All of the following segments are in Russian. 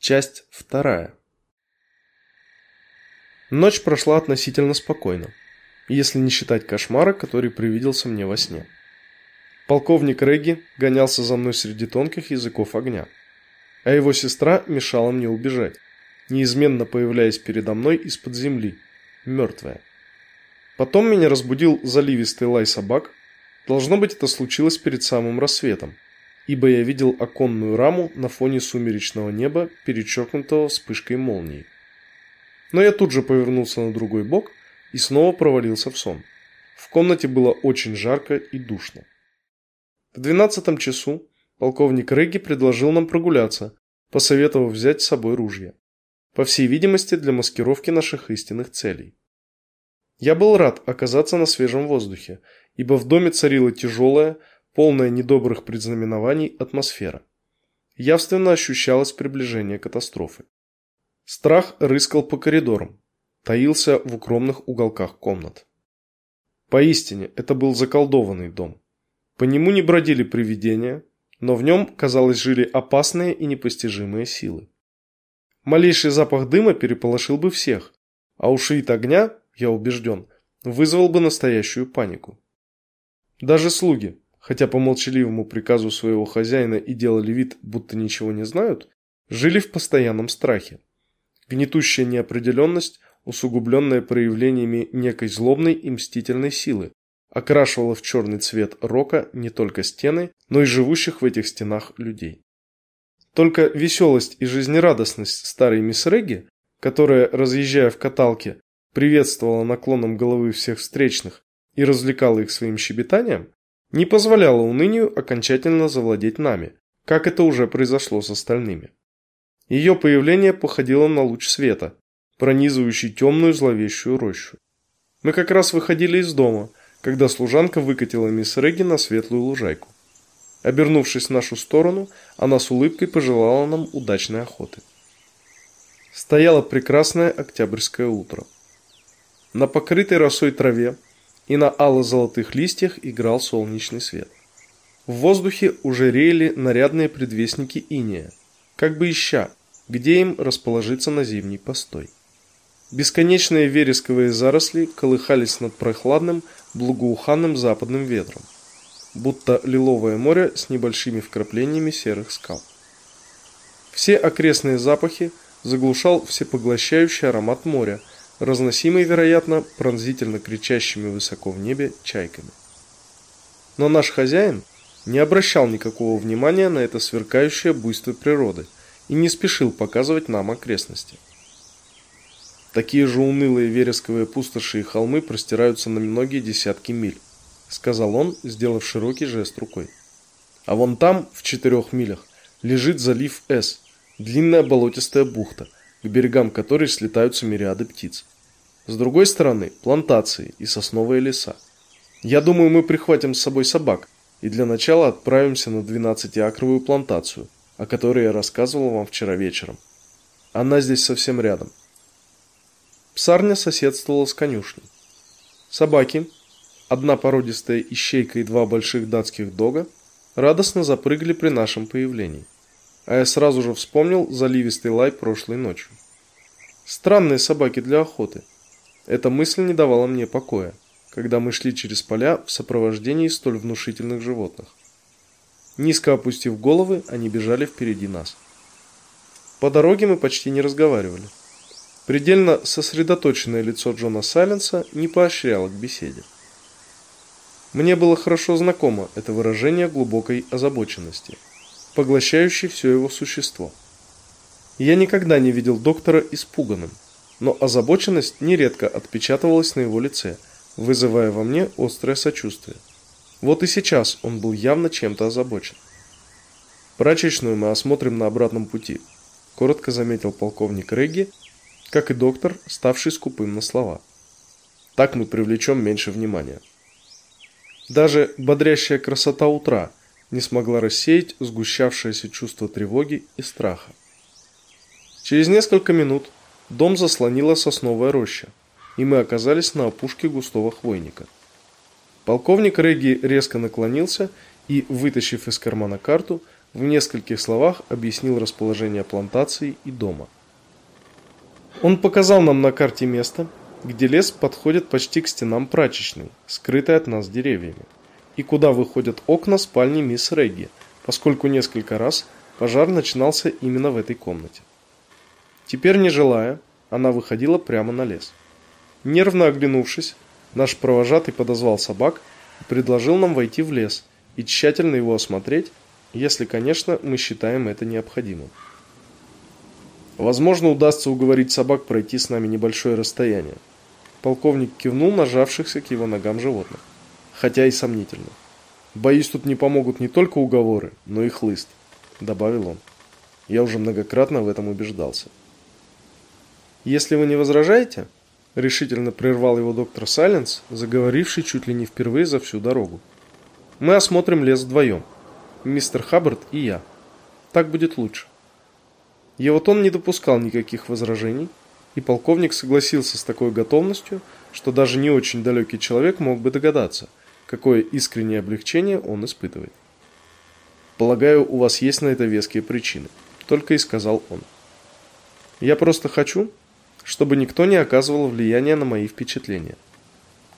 Часть вторая. Ночь прошла относительно спокойно, если не считать кошмара, который привиделся мне во сне. Полковник Регги гонялся за мной среди тонких языков огня, а его сестра мешала мне убежать, неизменно появляясь передо мной из-под земли, мертвая. Потом меня разбудил заливистый лай собак. Должно быть, это случилось перед самым рассветом, ибо я видел оконную раму на фоне сумеречного неба, перечеркнутого вспышкой молнии. Но я тут же повернулся на другой бок и снова провалился в сон. В комнате было очень жарко и душно. В двенадцатом часу полковник Регги предложил нам прогуляться, посоветовав взять с собой ружья. По всей видимости, для маскировки наших истинных целей. Я был рад оказаться на свежем воздухе, ибо в доме царила тяжелая, полная недобрых предзнаменований атмосфера. Явственно ощущалось приближение катастрофы. Страх рыскал по коридорам, таился в укромных уголках комнат. Поистине, это был заколдованный дом. По нему не бродили привидения, но в нем, казалось, жили опасные и непостижимые силы. Малейший запах дыма переполошил бы всех, а уж вид огня я убежден, вызвал бы настоящую панику. Даже слуги, хотя по молчаливому приказу своего хозяина и делали вид, будто ничего не знают, жили в постоянном страхе. Гнетущая неопределенность, усугубленная проявлениями некой злобной и мстительной силы, окрашивала в черный цвет рока не только стены, но и живущих в этих стенах людей. Только веселость и жизнерадостность старой мисс Регги, которая, разъезжая в каталке, приветствовала наклоном головы всех встречных и развлекала их своим щебетанием, не позволяла унынию окончательно завладеть нами, как это уже произошло с остальными. Ее появление походило на луч света, пронизывающий темную зловещую рощу. Мы как раз выходили из дома, когда служанка выкатила мисс Регги на светлую лужайку. Обернувшись в нашу сторону, она с улыбкой пожелала нам удачной охоты. Стояло прекрасное октябрьское утро. На покрытой росой траве и на ало-золотых листьях играл солнечный свет. В воздухе уже реяли нарядные предвестники иния, как бы ища, где им расположиться на зимний постой. Бесконечные вересковые заросли колыхались над прохладным, благоуханным западным ветром, будто лиловое море с небольшими вкраплениями серых скал. Все окрестные запахи заглушал всепоглощающий аромат моря – разносимый, вероятно, пронзительно кричащими высоко в небе чайками. Но наш хозяин не обращал никакого внимания на это сверкающее буйство природы и не спешил показывать нам окрестности. Такие же унылые вересковые пустоши и холмы простираются на многие десятки миль, сказал он, сделав широкий жест рукой. А вон там, в четырех милях, лежит залив С, длинная болотистая бухта – к берегам которой слетаются мириады птиц. С другой стороны – плантации и сосновые леса. Я думаю, мы прихватим с собой собак и для начала отправимся на 12-акровую плантацию, о которой я рассказывал вам вчера вечером. Она здесь совсем рядом. Псарня соседствовала с конюшней. Собаки, одна породистая ищейка и два больших датских дога, радостно запрыгали при нашем появлении а я сразу же вспомнил заливистый лай прошлой ночью. Странные собаки для охоты. Эта мысль не давала мне покоя, когда мы шли через поля в сопровождении столь внушительных животных. Низко опустив головы, они бежали впереди нас. По дороге мы почти не разговаривали. Предельно сосредоточенное лицо Джона Сайленса не поощряло к беседе. Мне было хорошо знакомо это выражение глубокой озабоченности – поглощающий все его существо. Я никогда не видел доктора испуганным, но озабоченность нередко отпечатывалась на его лице, вызывая во мне острое сочувствие. Вот и сейчас он был явно чем-то озабочен. Прачечную мы осмотрим на обратном пути, коротко заметил полковник Регги, как и доктор, ставший скупым на слова. Так мы привлечем меньше внимания. Даже бодрящая красота утра не смогла рассеять сгущавшееся чувство тревоги и страха. Через несколько минут дом заслонила сосновая роща, и мы оказались на опушке густого хвойника. Полковник Регги резко наклонился и, вытащив из кармана карту, в нескольких словах объяснил расположение плантации и дома. Он показал нам на карте место, где лес подходит почти к стенам прачечной, скрытой от нас деревьями, и куда выходят окна спальни мисс Регги, поскольку несколько раз пожар начинался именно в этой комнате. Теперь, не желая, она выходила прямо на лес. Нервно оглянувшись, наш провожатый подозвал собак и предложил нам войти в лес и тщательно его осмотреть, если, конечно, мы считаем это необходимым. Возможно, удастся уговорить собак пройти с нами небольшое расстояние. Полковник кивнул нажавшихся к его ногам животных, хотя и сомнительно. Боюсь, тут не помогут не только уговоры, но и хлыст, добавил он. Я уже многократно в этом убеждался. Если вы не возражаете, решительно прервал его доктор Сайленс, заговоривший чуть ли не впервые за всю дорогу. Мы осмотрим лес вдвоем. Мистер Хаббард и я. Так будет лучше. Его тон не допускал никаких возражений, и полковник согласился с такой готовностью, что даже не очень далекий человек мог бы догадаться, какое искреннее облегчение он испытывает. «Полагаю, у вас есть на это веские причины», – только и сказал он. «Я просто хочу, чтобы никто не оказывал влияния на мои впечатления.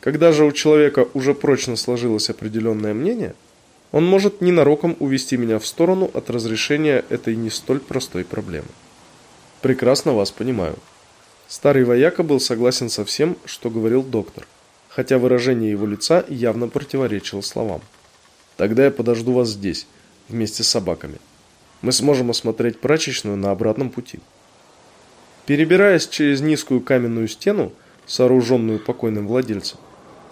Когда же у человека уже прочно сложилось определенное мнение – он может ненароком увести меня в сторону от разрешения этой не столь простой проблемы. Прекрасно вас понимаю. Старый вояка был согласен со всем, что говорил доктор, хотя выражение его лица явно противоречило словам. Тогда я подожду вас здесь, вместе с собаками. Мы сможем осмотреть прачечную на обратном пути. Перебираясь через низкую каменную стену, сооруженную покойным владельцем,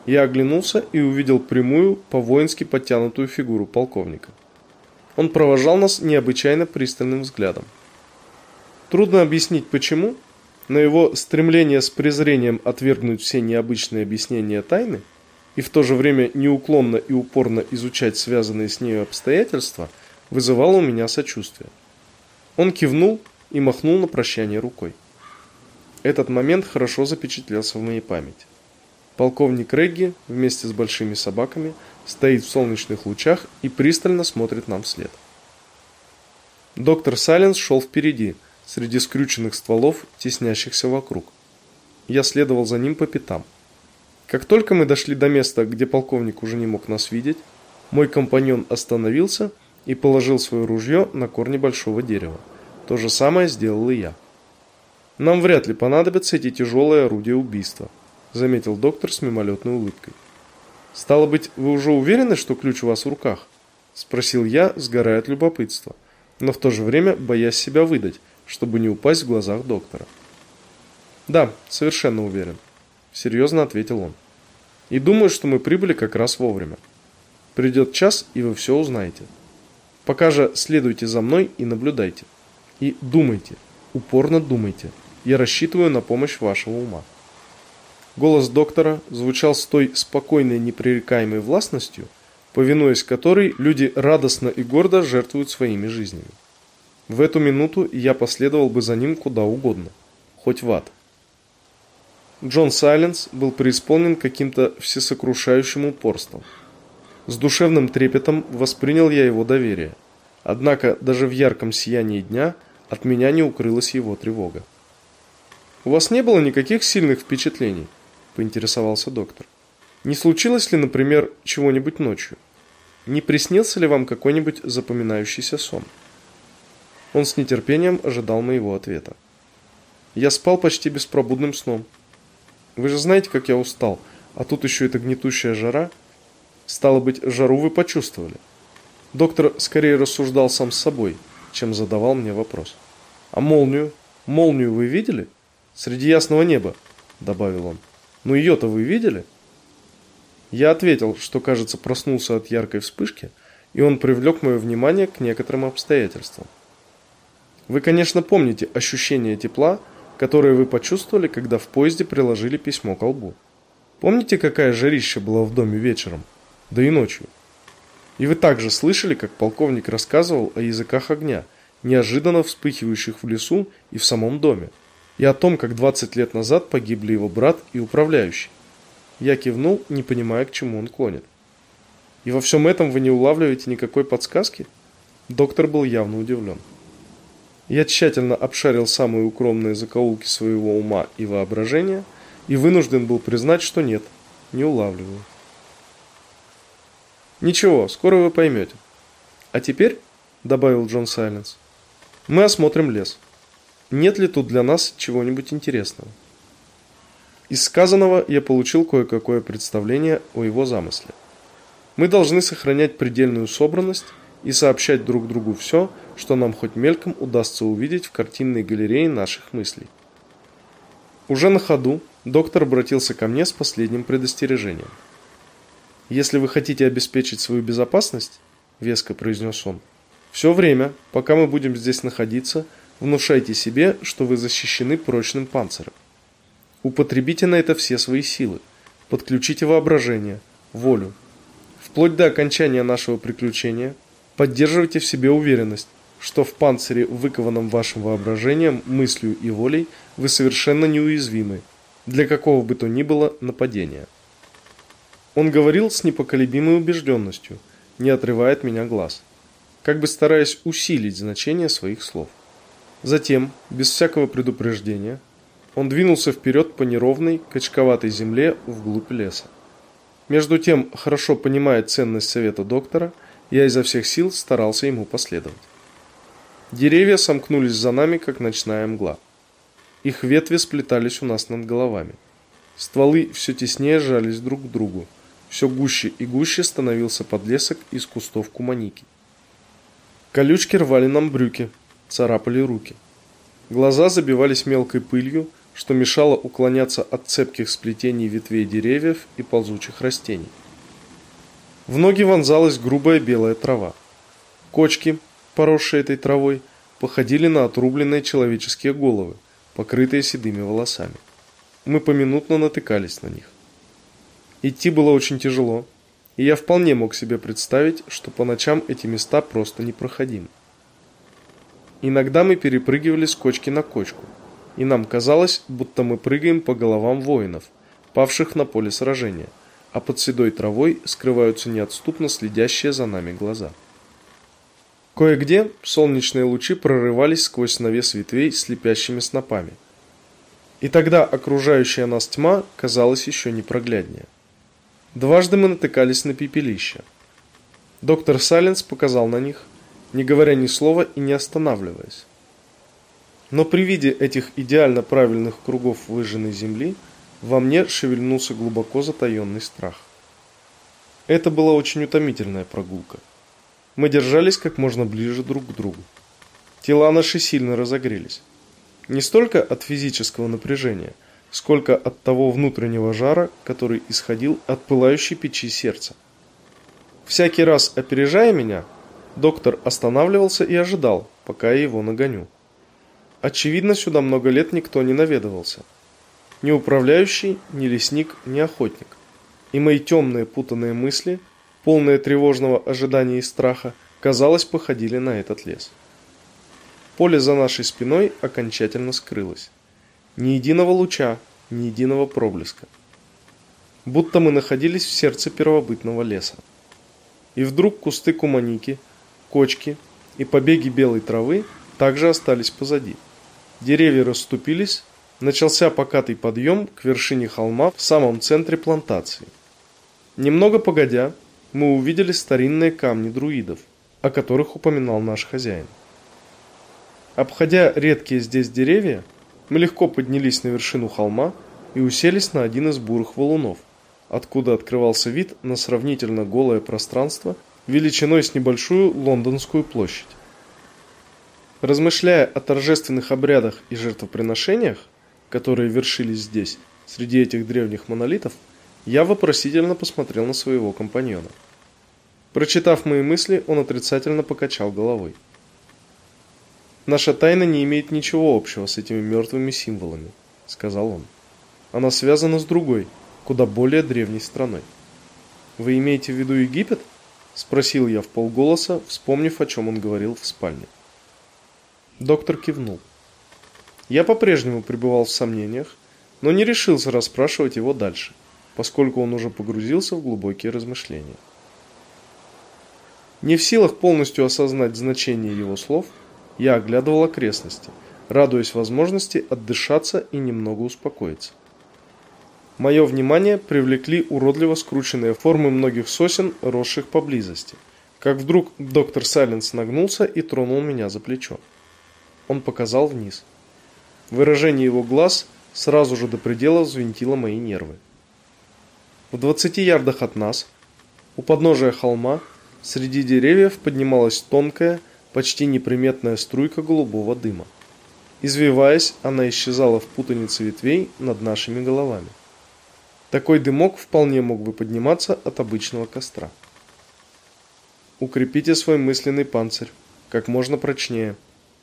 я оглянулся и увидел прямую, по-воински подтянутую фигуру полковника. Он провожал нас необычайно пристальным взглядом. Трудно объяснить почему, но его стремление с презрением отвергнуть все необычные объяснения тайны и в то же время неуклонно и упорно изучать связанные с нею обстоятельства вызывало у меня сочувствие. Он кивнул и махнул на прощание рукой. Этот момент хорошо запечатлелся в моей памяти. Полковник Регги вместе с большими собаками стоит в солнечных лучах и пристально смотрит нам вслед. Доктор Сайленс шел впереди, среди скрюченных стволов, теснящихся вокруг. Я следовал за ним по пятам. Как только мы дошли до места, где полковник уже не мог нас видеть, мой компаньон остановился и положил свое ружье на корни большого дерева. То же самое сделал и я. Нам вряд ли понадобятся эти тяжелые орудия убийства заметил доктор с мимолетной улыбкой. Стало быть, вы уже уверены, что ключ у вас в руках? спросил я, сгорая от любопытства, но в то же время боясь себя выдать, чтобы не упасть в глазах доктора. Да, совершенно уверен, серьезно ответил он. И думаю, что мы прибыли как раз вовремя. Придет час, и вы все узнаете. Пока же следуйте за мной и наблюдайте. И думайте, упорно думайте. Я рассчитываю на помощь вашего ума. Голос доктора звучал с той спокойной непререкаемой властностью, повинуясь которой люди радостно и гордо жертвуют своими жизнями. В эту минуту я последовал бы за ним куда угодно, хоть в ад. Джон Сайленс был преисполнен каким-то всесокрушающим упорством. С душевным трепетом воспринял я его доверие. Однако даже в ярком сиянии дня от меня не укрылась его тревога. У вас не было никаких сильных впечатлений? поинтересовался доктор. Не случилось ли, например, чего-нибудь ночью? Не приснился ли вам какой-нибудь запоминающийся сон? Он с нетерпением ожидал моего ответа. Я спал почти беспробудным сном. Вы же знаете, как я устал, а тут еще эта гнетущая жара. Стало быть, жару вы почувствовали. Доктор скорее рассуждал сам с собой, чем задавал мне вопрос. А молнию? Молнию вы видели? Среди ясного неба, добавил он. Ну ее-то вы видели? Я ответил, что, кажется, проснулся от яркой вспышки, и он привлек мое внимание к некоторым обстоятельствам. Вы, конечно, помните ощущение тепла, которое вы почувствовали, когда в поезде приложили письмо к лбу. Помните, какая жарища была в доме вечером? Да и ночью. И вы также слышали, как полковник рассказывал о языках огня, неожиданно вспыхивающих в лесу и в самом доме и о том, как 20 лет назад погибли его брат и управляющий. Я кивнул, не понимая, к чему он клонит. И во всем этом вы не улавливаете никакой подсказки? Доктор был явно удивлен. Я тщательно обшарил самые укромные закоулки своего ума и воображения и вынужден был признать, что нет, не улавливаю. «Ничего, скоро вы поймете. А теперь, — добавил Джон Сайленс, — мы осмотрим лес. Нет ли тут для нас чего-нибудь интересного?» Из сказанного я получил кое-какое представление о его замысле. Мы должны сохранять предельную собранность и сообщать друг другу все, что нам хоть мельком удастся увидеть в картинной галерее наших мыслей. Уже на ходу доктор обратился ко мне с последним предостережением. «Если вы хотите обеспечить свою безопасность, — веско произнес он, — все время, пока мы будем здесь находиться, внушайте себе, что вы защищены прочным панцирем. Употребите на это все свои силы, подключите воображение, волю. Вплоть до окончания нашего приключения поддерживайте в себе уверенность, что в панцире, выкованном вашим воображением, мыслью и волей, вы совершенно неуязвимы для какого бы то ни было нападения. Он говорил с непоколебимой убежденностью, не отрывая от меня глаз, как бы стараясь усилить значение своих слов. Затем, без всякого предупреждения, он двинулся вперед по неровной, качковатой земле вглубь леса. Между тем, хорошо понимая ценность совета доктора, я изо всех сил старался ему последовать. Деревья сомкнулись за нами, как ночная мгла. Их ветви сплетались у нас над головами. Стволы все теснее жались друг к другу. Все гуще и гуще становился подлесок из кустов куманики. Колючки рвали нам брюки, царапали руки. Глаза забивались мелкой пылью, что мешало уклоняться от цепких сплетений ветвей деревьев и ползучих растений. В ноги вонзалась грубая белая трава. Кочки, поросшие этой травой, походили на отрубленные человеческие головы, покрытые седыми волосами. Мы поминутно натыкались на них. Идти было очень тяжело, и я вполне мог себе представить, что по ночам эти места просто непроходимы. Иногда мы перепрыгивали с кочки на кочку, и нам казалось, будто мы прыгаем по головам воинов, павших на поле сражения, а под седой травой скрываются неотступно следящие за нами глаза. Кое-где солнечные лучи прорывались сквозь навес ветвей слепящими снопами. И тогда окружающая нас тьма казалась еще непрогляднее. Дважды мы натыкались на пепелища. Доктор Сайленс показал на них, не говоря ни слова и не останавливаясь. Но при виде этих идеально правильных кругов выжженной земли во мне шевельнулся глубоко затаенный страх. Это была очень утомительная прогулка. Мы держались как можно ближе друг к другу. Тела наши сильно разогрелись. Не столько от физического напряжения, сколько от того внутреннего жара, который исходил от пылающей печи сердца. Всякий раз опережая меня, доктор останавливался и ожидал, пока я его нагоню. Очевидно, сюда много лет никто не наведывался. Ни управляющий, ни лесник, ни охотник. И мои темные путанные мысли – полные тревожного ожидания и страха, казалось, походили на этот лес. Поле за нашей спиной окончательно скрылось. Ни единого луча, ни единого проблеска. Будто мы находились в сердце первобытного леса. И вдруг кусты куманики, кочки и побеги белой травы также остались позади. Деревья расступились, начался покатый подъем к вершине холма в самом центре плантации. Немного погодя, мы увидели старинные камни друидов, о которых упоминал наш хозяин. Обходя редкие здесь деревья, мы легко поднялись на вершину холма и уселись на один из бурых валунов, откуда открывался вид на сравнительно голое пространство величиной с небольшую лондонскую площадь. Размышляя о торжественных обрядах и жертвоприношениях, которые вершились здесь, среди этих древних монолитов, я вопросительно посмотрел на своего компаньона. Прочитав мои мысли, он отрицательно покачал головой. «Наша тайна не имеет ничего общего с этими мертвыми символами», — сказал он. «Она связана с другой, куда более древней страной». «Вы имеете в виду Египет?» — спросил я в полголоса, вспомнив, о чем он говорил в спальне. Доктор кивнул. Я по-прежнему пребывал в сомнениях, но не решился расспрашивать его дальше — поскольку он уже погрузился в глубокие размышления. Не в силах полностью осознать значение его слов, я оглядывал окрестности, радуясь возможности отдышаться и немного успокоиться. Мое внимание привлекли уродливо скрученные формы многих сосен, росших поблизости. Как вдруг доктор Сайленс нагнулся и тронул меня за плечо. Он показал вниз. Выражение его глаз сразу же до предела взвинтило мои нервы. В 20 ярдах от нас, у подножия холма, Среди деревьев поднималась тонкая, почти неприметная струйка голубого дыма. Извиваясь, она исчезала в путанице ветвей над нашими головами. Такой дымок вполне мог бы подниматься от обычного костра. «Укрепите свой мысленный панцирь, как можно прочнее»,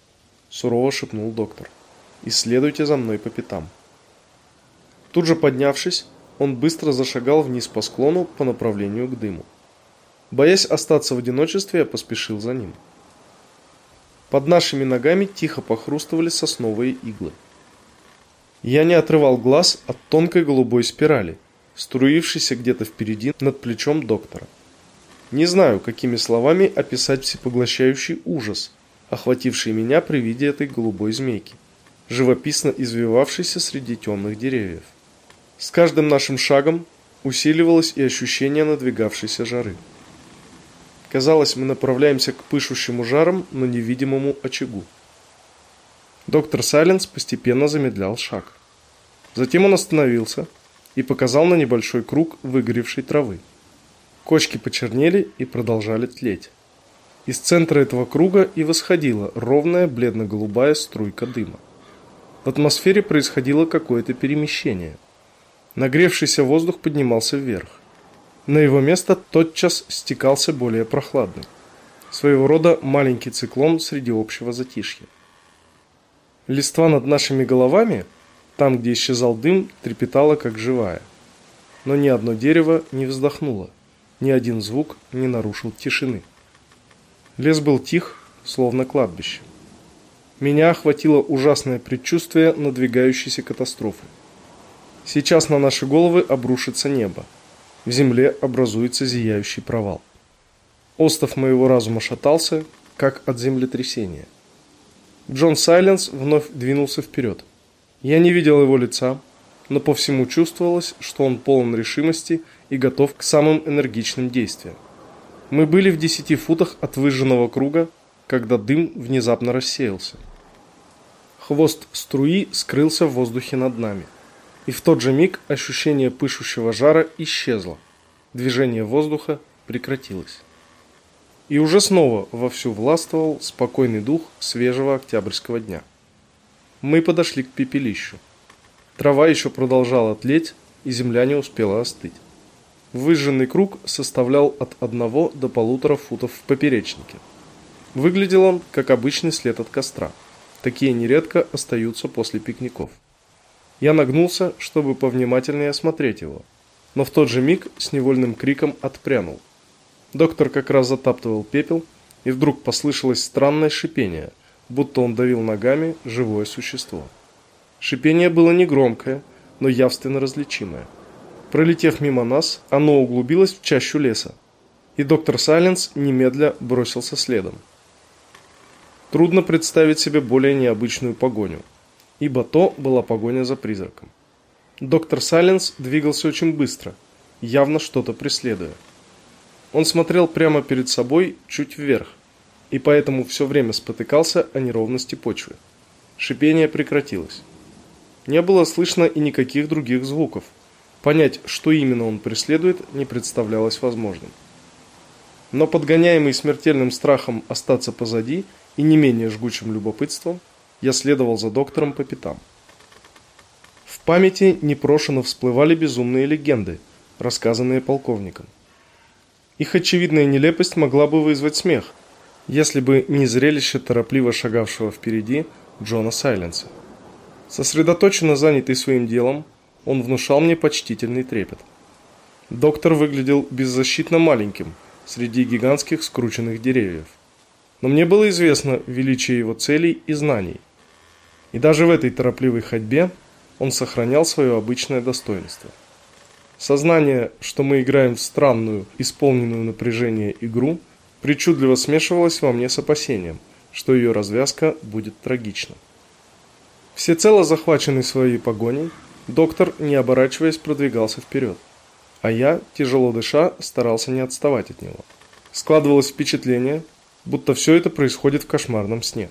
– сурово шепнул доктор. «Исследуйте за мной по пятам». Тут же поднявшись, он быстро зашагал вниз по склону по направлению к дыму. Боясь остаться в одиночестве, я поспешил за ним. Под нашими ногами тихо похрустывали сосновые иглы. Я не отрывал глаз от тонкой голубой спирали, струившейся где-то впереди над плечом доктора. Не знаю, какими словами описать всепоглощающий ужас, охвативший меня при виде этой голубой змейки, живописно извивавшейся среди темных деревьев. С каждым нашим шагом усиливалось и ощущение надвигавшейся жары. Казалось, мы направляемся к пышущему жаром, но невидимому очагу. Доктор Сайленс постепенно замедлял шаг. Затем он остановился и показал на небольшой круг выгоревшей травы. Кочки почернели и продолжали тлеть. Из центра этого круга и восходила ровная бледно-голубая струйка дыма. В атмосфере происходило какое-то перемещение. Нагревшийся воздух поднимался вверх. На его место тотчас стекался более прохладный. Своего рода маленький циклон среди общего затишья. Листва над нашими головами, там, где исчезал дым, трепетала как живая. Но ни одно дерево не вздохнуло, ни один звук не нарушил тишины. Лес был тих, словно кладбище. Меня охватило ужасное предчувствие надвигающейся катастрофы. Сейчас на наши головы обрушится небо в земле образуется зияющий провал. Остов моего разума шатался, как от землетрясения. Джон Сайленс вновь двинулся вперед. Я не видел его лица, но по всему чувствовалось, что он полон решимости и готов к самым энергичным действиям. Мы были в десяти футах от выжженного круга, когда дым внезапно рассеялся. Хвост струи скрылся в воздухе над нами и в тот же миг ощущение пышущего жара исчезло. Движение воздуха прекратилось. И уже снова вовсю властвовал спокойный дух свежего октябрьского дня. Мы подошли к пепелищу. Трава еще продолжала тлеть, и земля не успела остыть. Выжженный круг составлял от одного до полутора футов в поперечнике. Выглядел он, как обычный след от костра. Такие нередко остаются после пикников. Я нагнулся, чтобы повнимательнее осмотреть его, но в тот же миг с невольным криком отпрянул. Доктор как раз затаптывал пепел, и вдруг послышалось странное шипение, будто он давил ногами живое существо. Шипение было негромкое, но явственно различимое. Пролетев мимо нас, оно углубилось в чащу леса, и доктор Сайленс немедля бросился следом. Трудно представить себе более необычную погоню – ибо то была погоня за призраком. Доктор Сайленс двигался очень быстро, явно что-то преследуя. Он смотрел прямо перед собой, чуть вверх, и поэтому все время спотыкался о неровности почвы. Шипение прекратилось. Не было слышно и никаких других звуков. Понять, что именно он преследует, не представлялось возможным. Но подгоняемый смертельным страхом остаться позади и не менее жгучим любопытством, я следовал за доктором по пятам. В памяти непрошено всплывали безумные легенды, рассказанные полковником. Их очевидная нелепость могла бы вызвать смех, если бы не зрелище торопливо шагавшего впереди Джона Сайленса. Сосредоточенно занятый своим делом, он внушал мне почтительный трепет. Доктор выглядел беззащитно маленьким среди гигантских скрученных деревьев. Но мне было известно величие его целей и знаний, и даже в этой торопливой ходьбе он сохранял свое обычное достоинство. Сознание, что мы играем в странную, исполненную напряжение игру, причудливо смешивалось во мне с опасением, что ее развязка будет трагична. Всецело захваченный своей погоней, доктор, не оборачиваясь, продвигался вперед, а я, тяжело дыша, старался не отставать от него. Складывалось впечатление, будто все это происходит в кошмарном сне.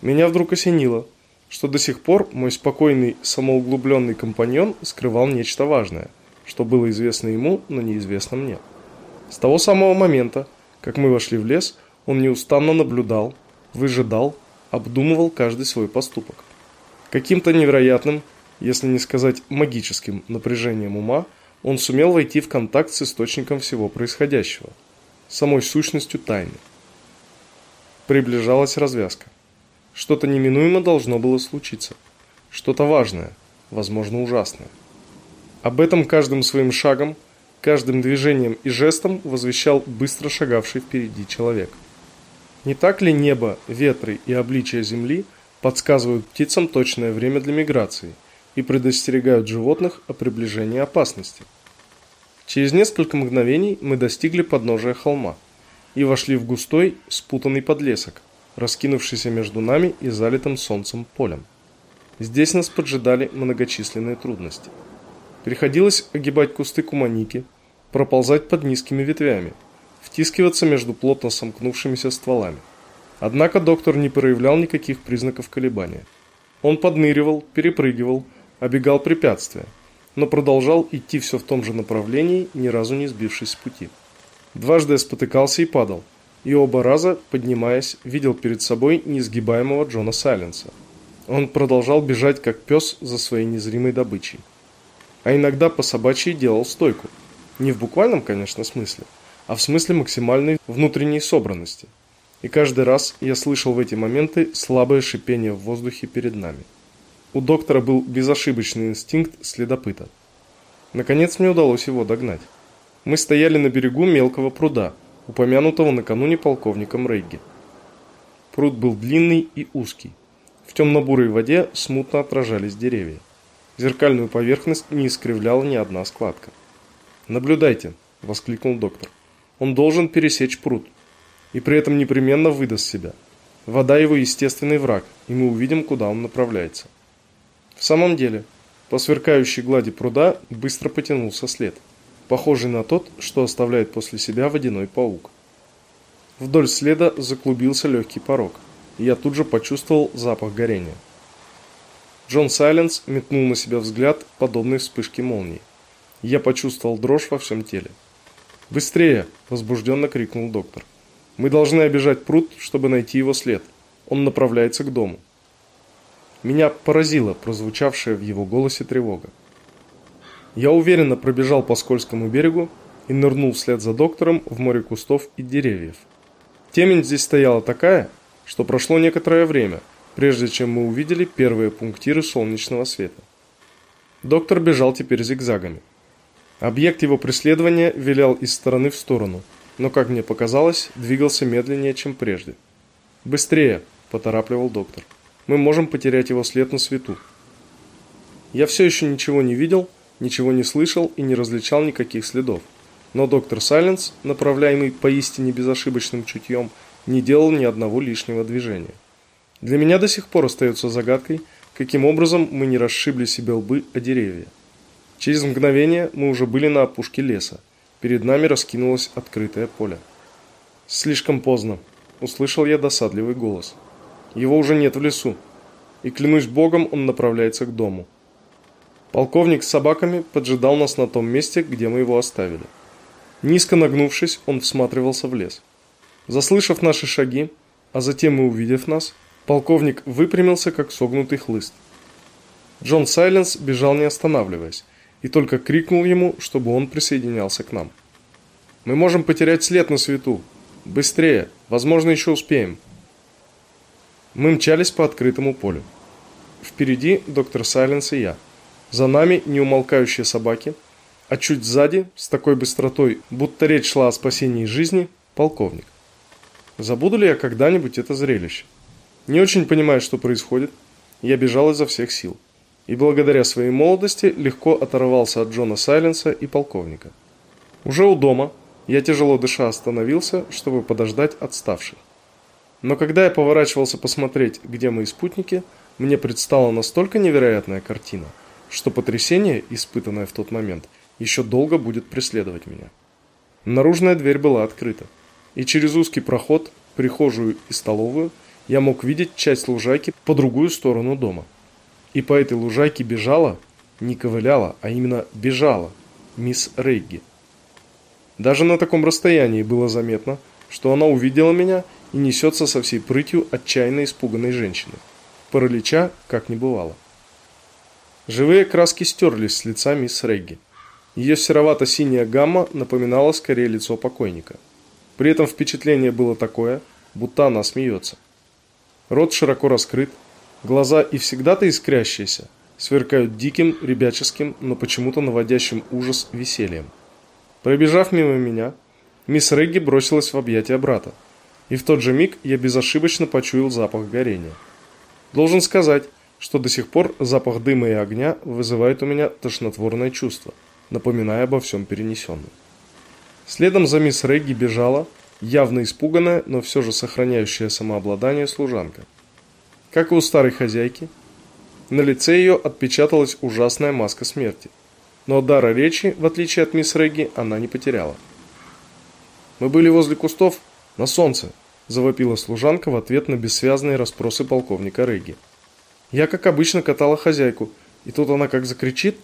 Меня вдруг осенило, что до сих пор мой спокойный, самоуглубленный компаньон скрывал нечто важное, что было известно ему, но неизвестно мне. С того самого момента, как мы вошли в лес, он неустанно наблюдал, выжидал, обдумывал каждый свой поступок. Каким-то невероятным, если не сказать магическим напряжением ума, он сумел войти в контакт с источником всего происходящего, самой сущностью тайны. Приближалась развязка. Что-то неминуемо должно было случиться. Что-то важное, возможно ужасное. Об этом каждым своим шагом, каждым движением и жестом возвещал быстро шагавший впереди человек. Не так ли небо, ветры и обличие земли подсказывают птицам точное время для миграции и предостерегают животных о приближении опасности? Через несколько мгновений мы достигли подножия холма и вошли в густой, спутанный подлесок – раскинувшийся между нами и залитым солнцем полем. Здесь нас поджидали многочисленные трудности. Приходилось огибать кусты куманики, проползать под низкими ветвями, втискиваться между плотно сомкнувшимися стволами. Однако доктор не проявлял никаких признаков колебания. Он подныривал, перепрыгивал, обегал препятствия, но продолжал идти все в том же направлении, ни разу не сбившись с пути. Дважды я спотыкался и падал, и оба раза, поднимаясь, видел перед собой неизгибаемого Джона Сайленса. Он продолжал бежать, как пес, за своей незримой добычей. А иногда по собачьей делал стойку. Не в буквальном, конечно, смысле, а в смысле максимальной внутренней собранности. И каждый раз я слышал в эти моменты слабое шипение в воздухе перед нами. У доктора был безошибочный инстинкт следопыта. Наконец мне удалось его догнать. Мы стояли на берегу мелкого пруда – упомянутого накануне полковником Рейги. Пруд был длинный и узкий. В темно-бурой воде смутно отражались деревья. Зеркальную поверхность не искривляла ни одна складка. «Наблюдайте», – воскликнул доктор. «Он должен пересечь пруд. И при этом непременно выдаст себя. Вода его естественный враг, и мы увидим, куда он направляется». В самом деле, по сверкающей глади пруда быстро потянулся след – похожий на тот, что оставляет после себя водяной паук. Вдоль следа заклубился легкий порог, и я тут же почувствовал запах горения. Джон Сайленс метнул на себя взгляд, подобной вспышке молнии. Я почувствовал дрожь во всем теле. «Быстрее!» – возбужденно крикнул доктор. «Мы должны обижать пруд, чтобы найти его след. Он направляется к дому». Меня поразила прозвучавшая в его голосе тревога. Я уверенно пробежал по скользкому берегу и нырнул вслед за доктором в море кустов и деревьев. Темень здесь стояла такая, что прошло некоторое время, прежде чем мы увидели первые пунктиры солнечного света. Доктор бежал теперь зигзагами. Объект его преследования вилял из стороны в сторону, но, как мне показалось, двигался медленнее, чем прежде. «Быстрее!» – поторапливал доктор. «Мы можем потерять его след на свету». Я все еще ничего не видел – ничего не слышал и не различал никаких следов. Но доктор Сайленс, направляемый поистине безошибочным чутьем, не делал ни одного лишнего движения. Для меня до сих пор остается загадкой, каким образом мы не расшибли себе лбы о деревья. Через мгновение мы уже были на опушке леса. Перед нами раскинулось открытое поле. «Слишком поздно», – услышал я досадливый голос. «Его уже нет в лесу, и клянусь богом, он направляется к дому». Полковник с собаками поджидал нас на том месте, где мы его оставили. Низко нагнувшись, он всматривался в лес. Заслышав наши шаги, а затем и увидев нас, полковник выпрямился, как согнутый хлыст. Джон Сайленс бежал не останавливаясь, и только крикнул ему, чтобы он присоединялся к нам. «Мы можем потерять след на свету. Быстрее, возможно, еще успеем». Мы мчались по открытому полю. Впереди доктор Сайленс и я – за нами неумолкающие собаки, а чуть сзади, с такой быстротой, будто речь шла о спасении жизни, полковник. Забуду ли я когда-нибудь это зрелище? Не очень понимая, что происходит, я бежал изо всех сил. И благодаря своей молодости легко оторвался от Джона Сайленса и полковника. Уже у дома, Я тяжело дыша остановился, чтобы подождать отставших. Но когда я поворачивался посмотреть, где мои спутники, мне предстала настолько невероятная картина, что потрясение, испытанное в тот момент, еще долго будет преследовать меня. Наружная дверь была открыта, и через узкий проход, прихожую и столовую, я мог видеть часть лужайки по другую сторону дома. И по этой лужайке бежала, не ковыляла, а именно бежала, мисс Рейги. Даже на таком расстоянии было заметно, что она увидела меня и несется со всей прытью отчаянно испуганной женщины. Паралича как не бывало. Живые краски стерлись с лица мисс Регги. Ее серовато-синяя гамма напоминала скорее лицо покойника. При этом впечатление было такое, будто она смеется. Рот широко раскрыт, глаза и всегда-то искрящиеся, сверкают диким, ребяческим, но почему-то наводящим ужас весельем. Пробежав мимо меня, мисс Регги бросилась в объятия брата, и в тот же миг я безошибочно почуял запах горения. Должен сказать, что до сих пор запах дыма и огня вызывает у меня тошнотворное чувство, напоминая обо всем перенесенном. Следом за мисс Регги бежала, явно испуганная, но все же сохраняющая самообладание служанка. Как и у старой хозяйки, на лице ее отпечаталась ужасная маска смерти. Но дара речи, в отличие от мисс Регги, она не потеряла. «Мы были возле кустов, на солнце», – завопила служанка в ответ на бессвязные расспросы полковника Регги. «Я, как обычно, катала хозяйку, и тут она как закричит.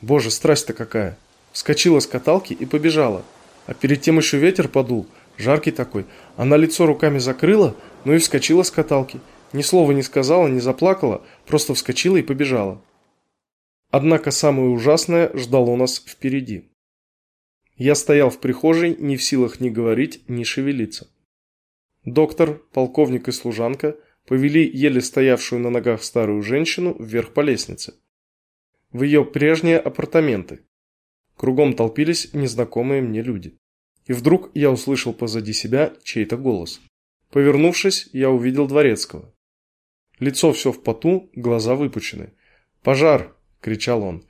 Боже, страсть-то какая!» Вскочила с каталки и побежала. А перед тем еще ветер подул – Жаркий такой. Она лицо руками закрыла, ну и вскочила с каталки. Ни слова не сказала, не заплакала, просто вскочила и побежала. Однако самое ужасное ждало нас впереди. Я стоял в прихожей, не в силах ни говорить, ни шевелиться. Доктор, полковник и служанка повели еле стоявшую на ногах старую женщину вверх по лестнице. В ее прежние апартаменты. Кругом толпились незнакомые мне люди. И вдруг я услышал позади себя чей-то голос. Повернувшись, я увидел дворецкого. Лицо все в поту, глаза выпучены. «Пожар!» – кричал он.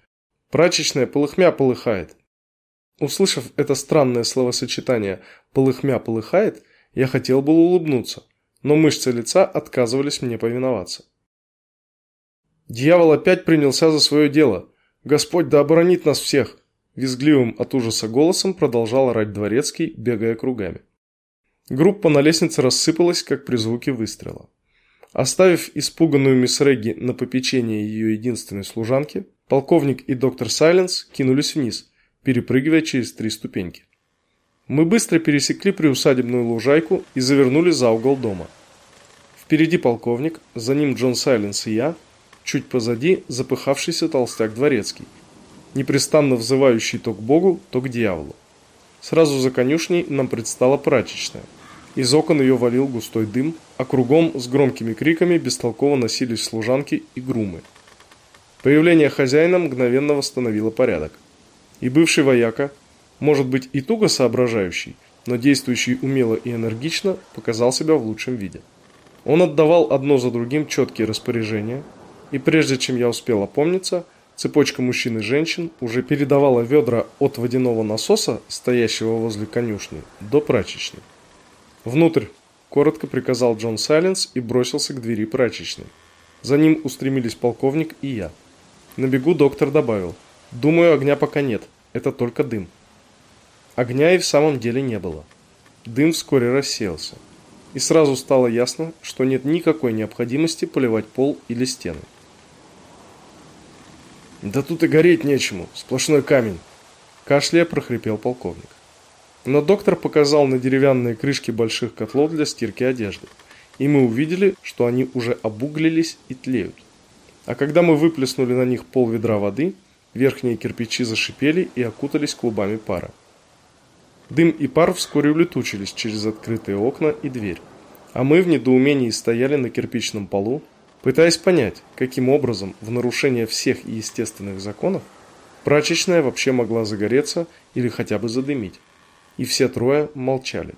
«Прачечная полыхмя полыхает!» Услышав это странное словосочетание «полыхмя полыхает», я хотел было улыбнуться, но мышцы лица отказывались мне повиноваться. Дьявол опять принялся за свое дело. Господь да оборонит нас всех. Визгливым от ужаса голосом продолжал орать дворецкий, бегая кругами. Группа на лестнице рассыпалась, как при звуке выстрела. Оставив испуганную мисс Регги на попечение ее единственной служанки, полковник и доктор Сайленс кинулись вниз, перепрыгивая через три ступеньки. Мы быстро пересекли приусадебную лужайку и завернули за угол дома. Впереди полковник, за ним Джон Сайленс и я, чуть позади запыхавшийся толстяк дворецкий – непрестанно взывающий то к Богу, то к дьяволу. Сразу за конюшней нам предстала прачечная. Из окон ее валил густой дым, а кругом с громкими криками бестолково носились служанки и грумы. Появление хозяина мгновенно восстановило порядок. И бывший вояка, может быть и туго соображающий, но действующий умело и энергично, показал себя в лучшем виде. Он отдавал одно за другим четкие распоряжения, и прежде чем я успел опомниться, Цепочка мужчин и женщин уже передавала ведра от водяного насоса, стоящего возле конюшни, до прачечной. «Внутрь!» – коротко приказал Джон Сайленс и бросился к двери прачечной. За ним устремились полковник и я. На бегу доктор добавил. «Думаю, огня пока нет. Это только дым». Огня и в самом деле не было. Дым вскоре рассеялся. И сразу стало ясно, что нет никакой необходимости поливать пол или стены. «Да тут и гореть нечему, сплошной камень!» Кашляя прохрипел полковник. Но доктор показал на деревянные крышки больших котлов для стирки одежды, и мы увидели, что они уже обуглились и тлеют. А когда мы выплеснули на них пол ведра воды, верхние кирпичи зашипели и окутались клубами пара. Дым и пар вскоре улетучились через открытые окна и дверь, а мы в недоумении стояли на кирпичном полу, Пытаясь понять, каким образом, в нарушение всех естественных законов, прачечная вообще могла загореться или хотя бы задымить. И все трое молчали.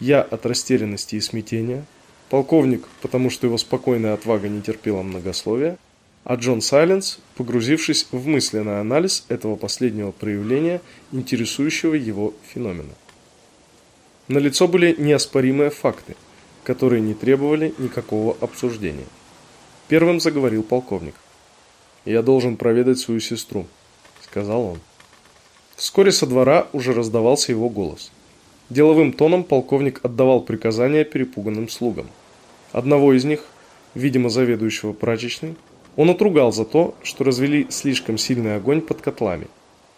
Я от растерянности и смятения, полковник, потому что его спокойная отвага не терпела многословия, а Джон Сайленс, погрузившись в мысленный анализ этого последнего проявления интересующего его феномена. На лицо были неоспоримые факты, которые не требовали никакого обсуждения. Первым заговорил полковник. «Я должен проведать свою сестру», — сказал он. Вскоре со двора уже раздавался его голос. Деловым тоном полковник отдавал приказания перепуганным слугам. Одного из них, видимо заведующего прачечной, он отругал за то, что развели слишком сильный огонь под котлами,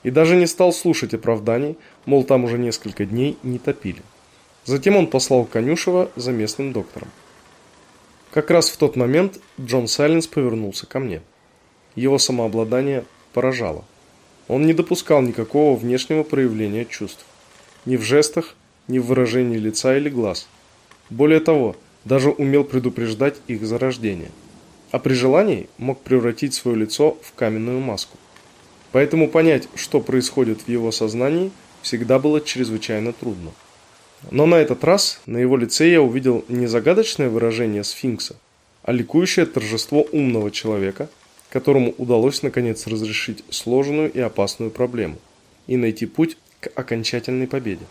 и даже не стал слушать оправданий, мол, там уже несколько дней не топили. Затем он послал Конюшева за местным доктором. Как раз в тот момент Джон Сайленс повернулся ко мне. Его самообладание поражало. Он не допускал никакого внешнего проявления чувств. Ни в жестах, ни в выражении лица или глаз. Более того, даже умел предупреждать их зарождение. А при желании мог превратить свое лицо в каменную маску. Поэтому понять, что происходит в его сознании, всегда было чрезвычайно трудно. Но на этот раз на его лице я увидел не загадочное выражение сфинкса, а ликующее торжество умного человека, которому удалось наконец разрешить сложную и опасную проблему и найти путь к окончательной победе.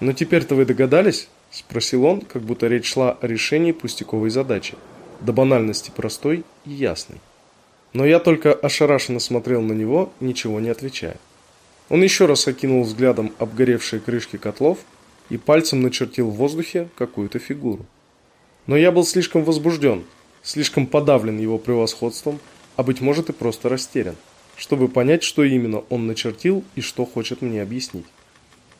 «Но теперь-то вы догадались?» – спросил он, как будто речь шла о решении пустяковой задачи, до банальности простой и ясной. Но я только ошарашенно смотрел на него, ничего не отвечая. Он еще раз окинул взглядом обгоревшие крышки котлов – и пальцем начертил в воздухе какую-то фигуру. Но я был слишком возбужден, слишком подавлен его превосходством, а быть может и просто растерян, чтобы понять, что именно он начертил и что хочет мне объяснить.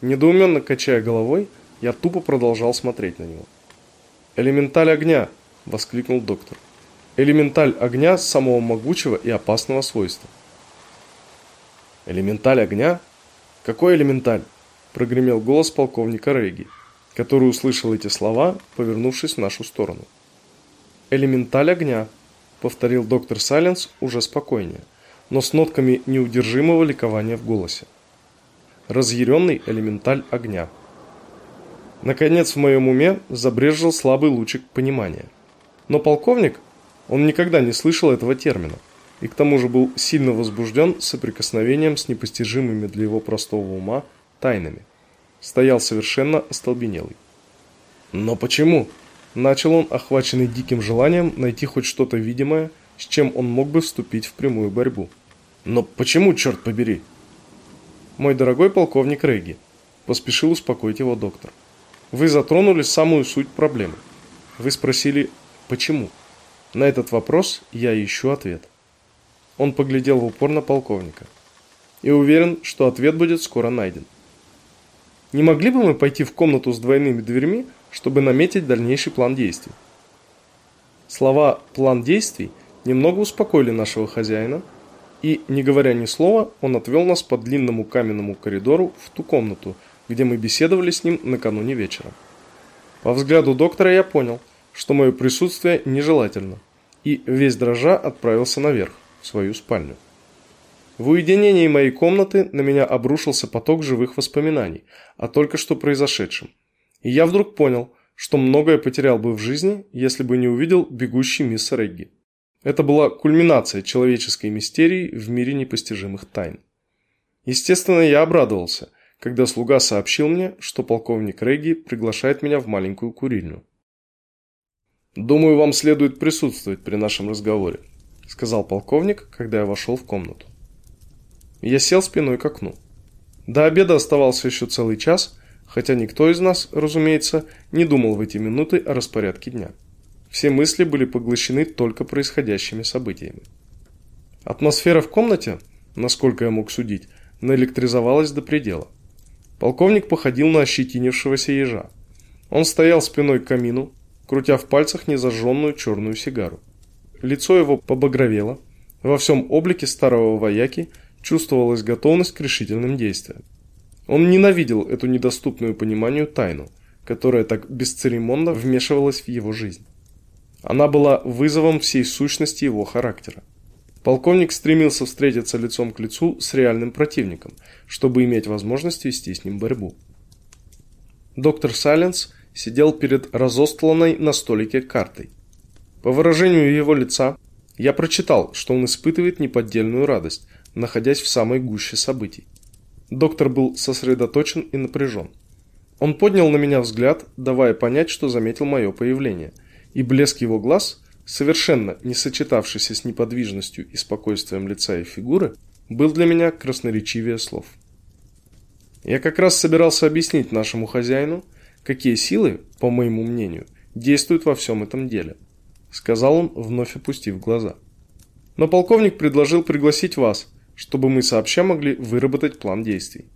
Недоуменно качая головой, я тупо продолжал смотреть на него. «Элементаль огня!» – воскликнул доктор. «Элементаль огня самого могучего и опасного свойства». «Элементаль огня? Какой элементаль?» прогремел голос полковника Рейги, который услышал эти слова, повернувшись в нашу сторону. «Элементаль огня», — повторил доктор Сайленс уже спокойнее, но с нотками неудержимого ликования в голосе. «Разъяренный элементаль огня». Наконец в моем уме забрезжил слабый лучик понимания. Но полковник, он никогда не слышал этого термина, и к тому же был сильно возбужден соприкосновением с непостижимыми для его простого ума тайнами. Стоял совершенно остолбенелый. «Но почему?» Начал он, охваченный диким желанием найти хоть что-то видимое, с чем он мог бы вступить в прямую борьбу. «Но почему, черт побери?» «Мой дорогой полковник Регги», – поспешил успокоить его доктор. «Вы затронули самую суть проблемы. Вы спросили, почему?» На этот вопрос я ищу ответ. Он поглядел в упор на полковника. И уверен, что ответ будет скоро найден. Не могли бы мы пойти в комнату с двойными дверьми, чтобы наметить дальнейший план действий? Слова «план действий» немного успокоили нашего хозяина, и, не говоря ни слова, он отвел нас по длинному каменному коридору в ту комнату, где мы беседовали с ним накануне вечера. По взгляду доктора я понял, что мое присутствие нежелательно, и весь дрожа отправился наверх, в свою спальню. В уединении моей комнаты на меня обрушился поток живых воспоминаний о только что произошедшем. И я вдруг понял, что многое потерял бы в жизни, если бы не увидел бегущий мисс Регги. Это была кульминация человеческой мистерии в мире непостижимых тайн. Естественно, я обрадовался, когда слуга сообщил мне, что полковник Регги приглашает меня в маленькую курильню. «Думаю, вам следует присутствовать при нашем разговоре», сказал полковник, когда я вошел в комнату. Я сел спиной к окну. До обеда оставался еще целый час, хотя никто из нас, разумеется, не думал в эти минуты о распорядке дня. Все мысли были поглощены только происходящими событиями. Атмосфера в комнате, насколько я мог судить, наэлектризовалась до предела. Полковник походил на ощетинившегося ежа. Он стоял спиной к камину, крутя в пальцах незажженную черную сигару. Лицо его побагровело, во всем облике старого вояки – чувствовалась готовность к решительным действиям. Он ненавидел эту недоступную пониманию тайну, которая так бесцеремонно вмешивалась в его жизнь. Она была вызовом всей сущности его характера. Полковник стремился встретиться лицом к лицу с реальным противником, чтобы иметь возможность вести с ним борьбу. Доктор Сайленс сидел перед разостланной на столике картой. По выражению его лица, я прочитал, что он испытывает неподдельную радость, находясь в самой гуще событий. Доктор был сосредоточен и напряжен. Он поднял на меня взгляд, давая понять, что заметил мое появление, и блеск его глаз, совершенно не сочетавшийся с неподвижностью и спокойствием лица и фигуры, был для меня красноречивее слов. Я как раз собирался объяснить нашему хозяину, какие силы, по моему мнению, действуют во всем этом деле, сказал он, вновь опустив глаза. Но полковник предложил пригласить вас, чтобы мы сообща могли выработать план действий.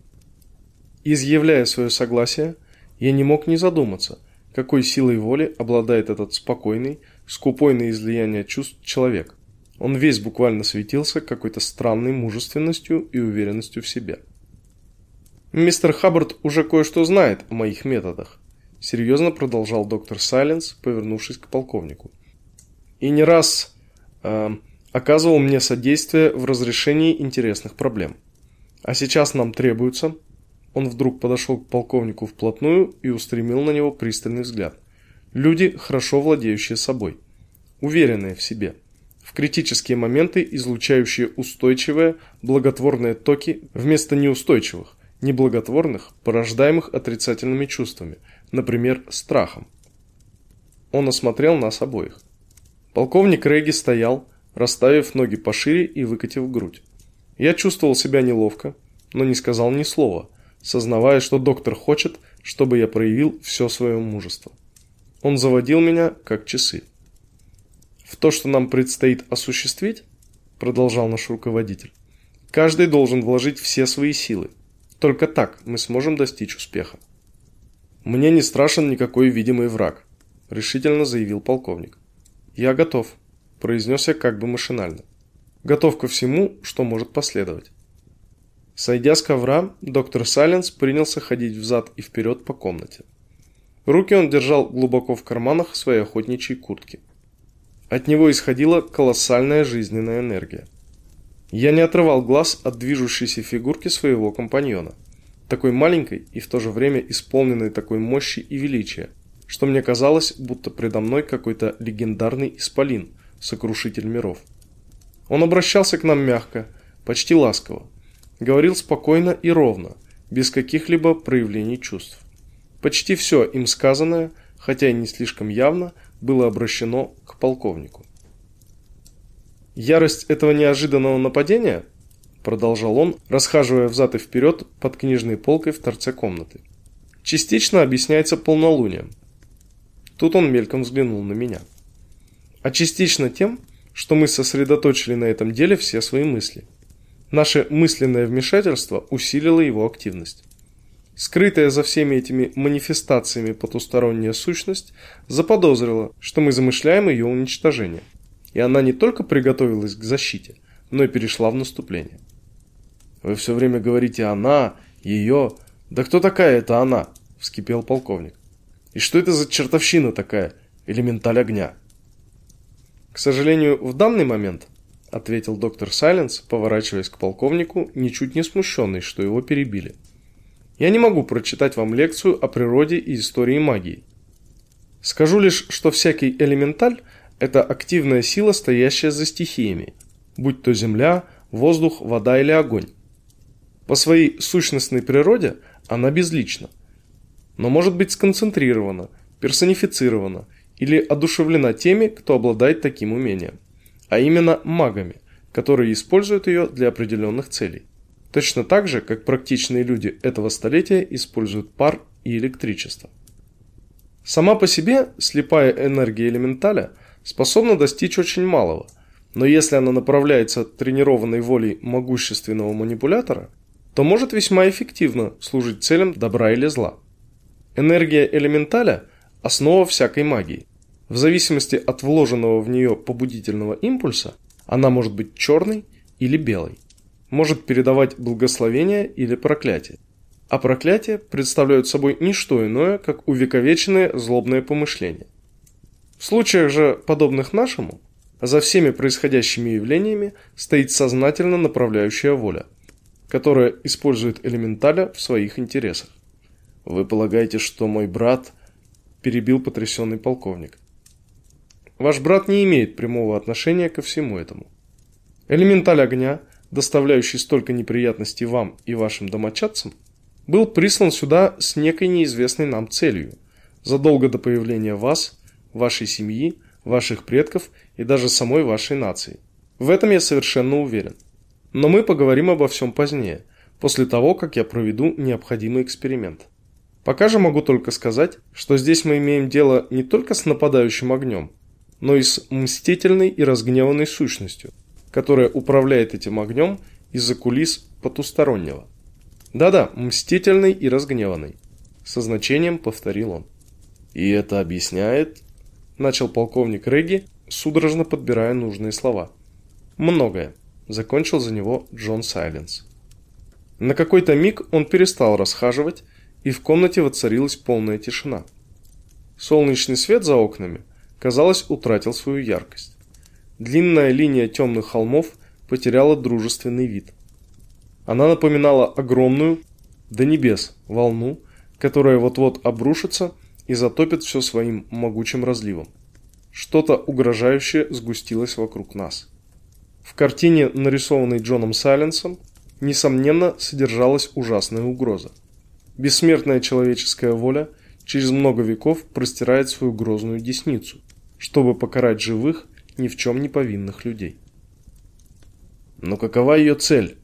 Изъявляя свое согласие, я не мог не задуматься, какой силой воли обладает этот спокойный, скупой на излияние чувств человек. Он весь буквально светился какой-то странной мужественностью и уверенностью в себе. Мистер Хаббард уже кое-что знает о моих методах, серьезно продолжал доктор Сайленс, повернувшись к полковнику. И не раз э, оказывал мне содействие в разрешении интересных проблем. А сейчас нам требуется он вдруг подошел к полковнику вплотную и устремил на него пристальный взгляд. Люди, хорошо владеющие собой, уверенные в себе, в критические моменты излучающие устойчивые, благотворные токи вместо неустойчивых, неблаготворных, порождаемых отрицательными чувствами, например, страхом. Он осмотрел нас обоих. Полковник Регги стоял, расставив ноги пошире и выкатив грудь. Я чувствовал себя неловко, но не сказал ни слова, сознавая, что доктор хочет, чтобы я проявил все свое мужество. Он заводил меня, как часы. В то, что нам предстоит осуществить, продолжал наш руководитель, каждый должен вложить все свои силы. Только так мы сможем достичь успеха. Мне не страшен никакой видимый враг, решительно заявил полковник. Я готов, произнес я как бы машинально. Готов ко всему, что может последовать. Сойдя с ковра, доктор Сайленс принялся ходить взад и вперед по комнате. Руки он держал глубоко в карманах своей охотничьей куртки. От него исходила колоссальная жизненная энергия. Я не отрывал глаз от движущейся фигурки своего компаньона, такой маленькой и в то же время исполненной такой мощи и величия, что мне казалось, будто предо мной какой-то легендарный исполин, сокрушитель миров. Он обращался к нам мягко, почти ласково, Говорил спокойно и ровно, без каких-либо проявлений чувств. Почти все им сказанное, хотя и не слишком явно, было обращено к полковнику. Ярость этого неожиданного нападения, продолжал он, расхаживая взад и вперед под книжной полкой в торце комнаты, частично объясняется полнолунием. Тут он мельком взглянул на меня. А частично тем, что мы сосредоточили на этом деле все свои мысли. Наше мысленное вмешательство усилило его активность. Скрытая за всеми этими манифестациями потусторонняя сущность заподозрила, что мы замышляем ее уничтожение. И она не только приготовилась к защите, но и перешла в наступление. Вы все время говорите она, ее. Да кто такая эта она? вскипел полковник. И что это за чертовщина такая? Элементаль огня. К сожалению, в данный момент ответил доктор Сайленс, поворачиваясь к полковнику, ничуть не смущенный, что его перебили. Я не могу прочитать вам лекцию о природе и истории магии. Скажу лишь, что всякий элементаль это активная сила, стоящая за стихиями, будь то земля, воздух, вода или огонь. По своей сущностной природе она безлична, но может быть сконцентрирована, персонифицирована или одушевлена теми, кто обладает таким умением а именно магами, которые используют ее для определенных целей. Точно так же, как практичные люди этого столетия используют пар и электричество. Сама по себе слепая энергия элементаля способна достичь очень малого, но если она направляется тренированной волей могущественного манипулятора, то может весьма эффективно служить целям добра или зла. Энергия элементаля – основа всякой магии. В зависимости от вложенного в нее побудительного импульса, она может быть черной или белой. Может передавать благословение или проклятие. А проклятия представляют собой не что иное, как увековеченные злобные помышления. В случаях же, подобных нашему, за всеми происходящими явлениями стоит сознательно направляющая воля, которая использует элементаля в своих интересах. Вы полагаете, что мой брат перебил потрясенный полковник? Ваш брат не имеет прямого отношения ко всему этому. Элементаль огня, доставляющий столько неприятностей вам и вашим домочадцам, был прислан сюда с некой неизвестной нам целью, задолго до появления вас, вашей семьи, ваших предков и даже самой вашей нации. В этом я совершенно уверен. Но мы поговорим обо всем позднее, после того, как я проведу необходимый эксперимент. Пока же могу только сказать, что здесь мы имеем дело не только с нападающим огнем, но и с мстительной и разгневанной сущностью, которая управляет этим огнем из-за кулис потустороннего. Да-да, мстительный и разгневанный. Со значением повторил он. И это объясняет, начал полковник Регги, судорожно подбирая нужные слова. Многое, закончил за него Джон Сайленс. На какой-то миг он перестал расхаживать, и в комнате воцарилась полная тишина. Солнечный свет за окнами, казалось, утратил свою яркость. Длинная линия темных холмов потеряла дружественный вид. Она напоминала огромную, до небес, волну, которая вот-вот обрушится и затопит все своим могучим разливом. Что-то угрожающее сгустилось вокруг нас. В картине, нарисованной Джоном Сайленсом, несомненно, содержалась ужасная угроза. Бессмертная человеческая воля через много веков простирает свою грозную десницу, чтобы покарать живых, ни в чем не повинных людей. Но какова ее цель?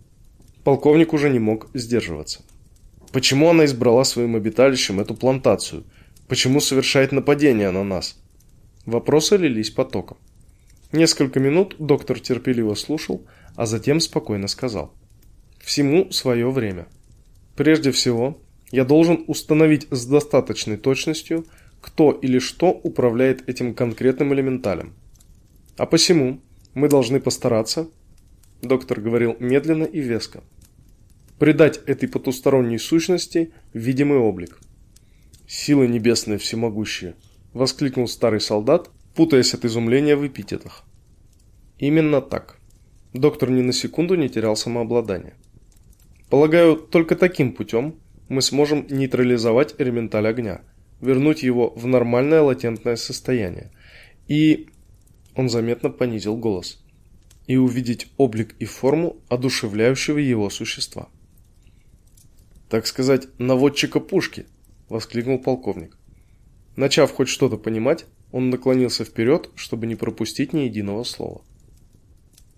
Полковник уже не мог сдерживаться. Почему она избрала своим обиталищем эту плантацию? Почему совершает нападение на нас? Вопросы лились потоком. Несколько минут доктор терпеливо слушал, а затем спокойно сказал. Всему свое время. Прежде всего, я должен установить с достаточной точностью, кто или что управляет этим конкретным элементалем. А посему мы должны постараться доктор говорил медленно и веско. Придать этой потусторонней сущности видимый облик. Силы небесные всемогущие, воскликнул старый солдат, путаясь от изумления в эпитетах. Именно так. Доктор ни на секунду не терял самообладание. Полагаю, только таким путем мы сможем нейтрализовать элементаль огня, вернуть его в нормальное латентное состояние. И он заметно понизил голос и увидеть облик и форму одушевляющего его существа. Так сказать, наводчика пушки, воскликнул полковник. Начав хоть что-то понимать, он наклонился вперед, чтобы не пропустить ни единого слова.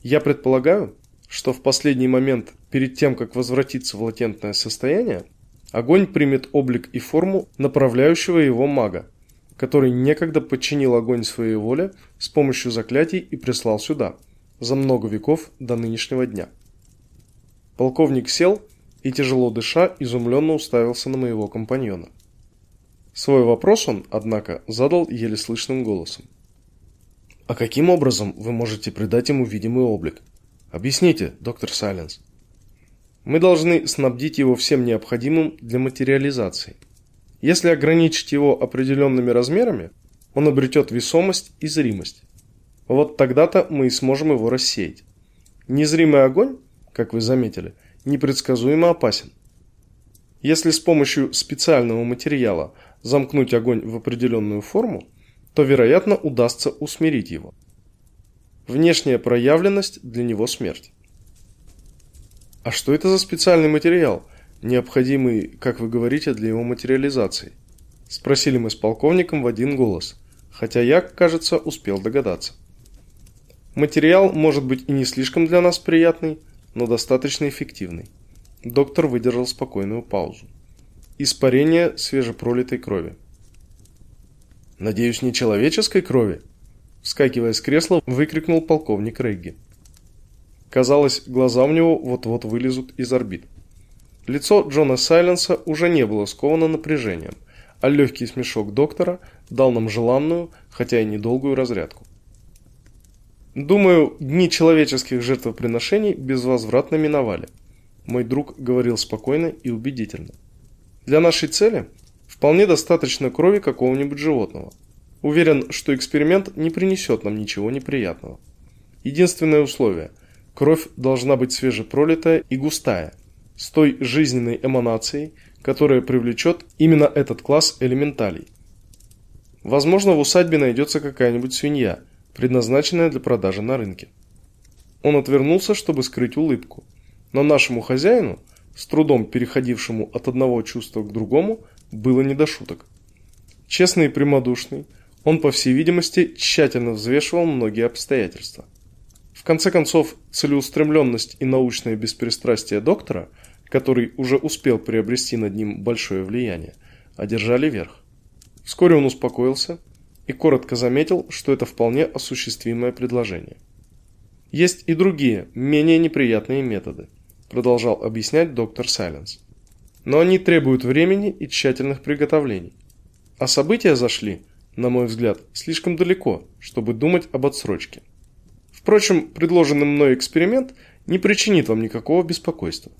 Я предполагаю, что в последний момент перед тем, как возвратиться в латентное состояние, огонь примет облик и форму направляющего его мага, который некогда подчинил огонь своей воле с помощью заклятий и прислал сюда – за много веков до нынешнего дня. Полковник сел и, тяжело дыша, изумленно уставился на моего компаньона. Свой вопрос он, однако, задал еле слышным голосом. «А каким образом вы можете придать ему видимый облик? Объясните, доктор Сайленс». «Мы должны снабдить его всем необходимым для материализации. Если ограничить его определенными размерами, он обретет весомость и зримость. Вот тогда-то мы и сможем его рассеять. Незримый огонь, как вы заметили, непредсказуемо опасен. Если с помощью специального материала замкнуть огонь в определенную форму, то, вероятно, удастся усмирить его. Внешняя проявленность для него смерть. А что это за специальный материал, необходимый, как вы говорите, для его материализации? Спросили мы с полковником в один голос, хотя я, кажется, успел догадаться. Материал может быть и не слишком для нас приятный, но достаточно эффективный. Доктор выдержал спокойную паузу. Испарение свежепролитой крови. Надеюсь, не человеческой крови, вскакивая с кресла, выкрикнул полковник Регги. Казалось, глаза у него вот-вот вылезут из орбит. Лицо Джона Сайленса уже не было сковано напряжением, а легкий смешок доктора дал нам желанную, хотя и недолгую разрядку. Думаю, дни человеческих жертвоприношений безвозвратно миновали. Мой друг говорил спокойно и убедительно. Для нашей цели вполне достаточно крови какого-нибудь животного. Уверен, что эксперимент не принесет нам ничего неприятного. Единственное условие – кровь должна быть свежепролитая и густая, с той жизненной эманацией, которая привлечет именно этот класс элементалей. Возможно, в усадьбе найдется какая-нибудь свинья – предназначенная для продажи на рынке. Он отвернулся, чтобы скрыть улыбку, но нашему хозяину с трудом переходившему от одного чувства к другому, было не до шуток. Честный и прямодушный, он, по всей видимости, тщательно взвешивал многие обстоятельства. В конце концов, целеустремленность и научное беспристрастие доктора, который уже успел приобрести над ним большое влияние, одержали верх. Вскоре он успокоился и коротко заметил, что это вполне осуществимое предложение. Есть и другие, менее неприятные методы, продолжал объяснять доктор Сайленс. Но они требуют времени и тщательных приготовлений. А события зашли, на мой взгляд, слишком далеко, чтобы думать об отсрочке. Впрочем, предложенный мной эксперимент не причинит вам никакого беспокойства.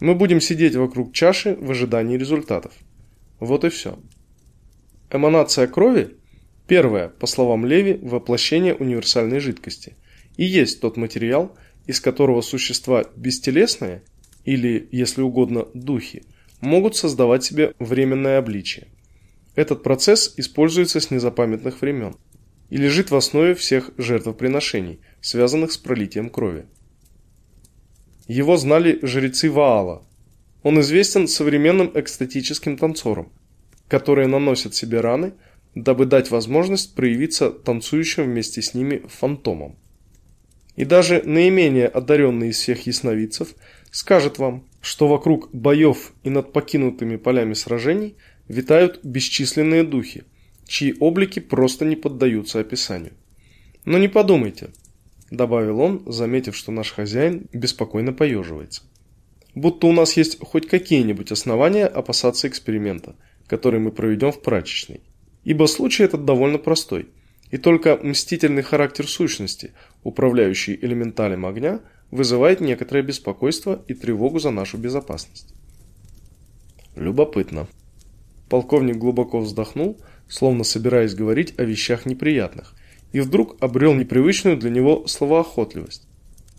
Мы будем сидеть вокруг чаши в ожидании результатов. Вот и все. Эманация крови – первое, по словам Леви, воплощение универсальной жидкости и есть тот материал, из которого существа бестелесные или, если угодно, духи, могут создавать себе временное обличие. Этот процесс используется с незапамятных времен и лежит в основе всех жертвоприношений, связанных с пролитием крови. Его знали жрецы Ваала. Он известен современным экстатическим танцорам, которые наносят себе раны, дабы дать возможность проявиться танцующим вместе с ними фантомам. И даже наименее одаренный из всех ясновидцев скажет вам, что вокруг боев и над покинутыми полями сражений витают бесчисленные духи, чьи облики просто не поддаются описанию. Но не подумайте, добавил он, заметив, что наш хозяин беспокойно поеживается. Будто у нас есть хоть какие-нибудь основания опасаться эксперимента, который мы проведем в прачечной. Ибо случай этот довольно простой – и только мстительный характер сущности, управляющий элементалем огня, вызывает некоторое беспокойство и тревогу за нашу безопасность. Любопытно. Полковник глубоко вздохнул, словно собираясь говорить о вещах неприятных, и вдруг обрел непривычную для него словоохотливость.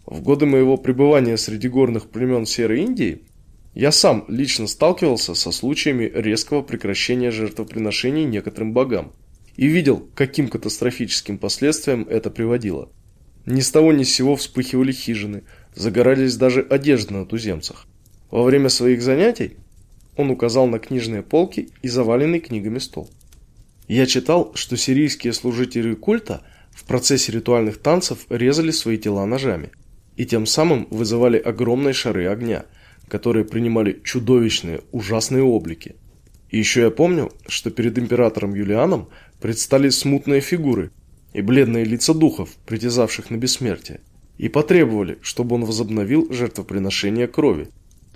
В годы моего пребывания среди горных племен Серой Индии я сам лично сталкивался со случаями резкого прекращения жертвоприношений некоторым богам и видел, каким катастрофическим последствиям это приводило. Ни с того ни с сего вспыхивали хижины, загорались даже одежды на туземцах. Во время своих занятий он указал на книжные полки и заваленный книгами стол. Я читал, что сирийские служители культа в процессе ритуальных танцев резали свои тела ножами и тем самым вызывали огромные шары огня, которые принимали чудовищные, ужасные облики. И еще я помню, что перед императором Юлианом предстали смутные фигуры и бледные лица духов, притязавших на бессмертие, и потребовали, чтобы он возобновил жертвоприношение крови,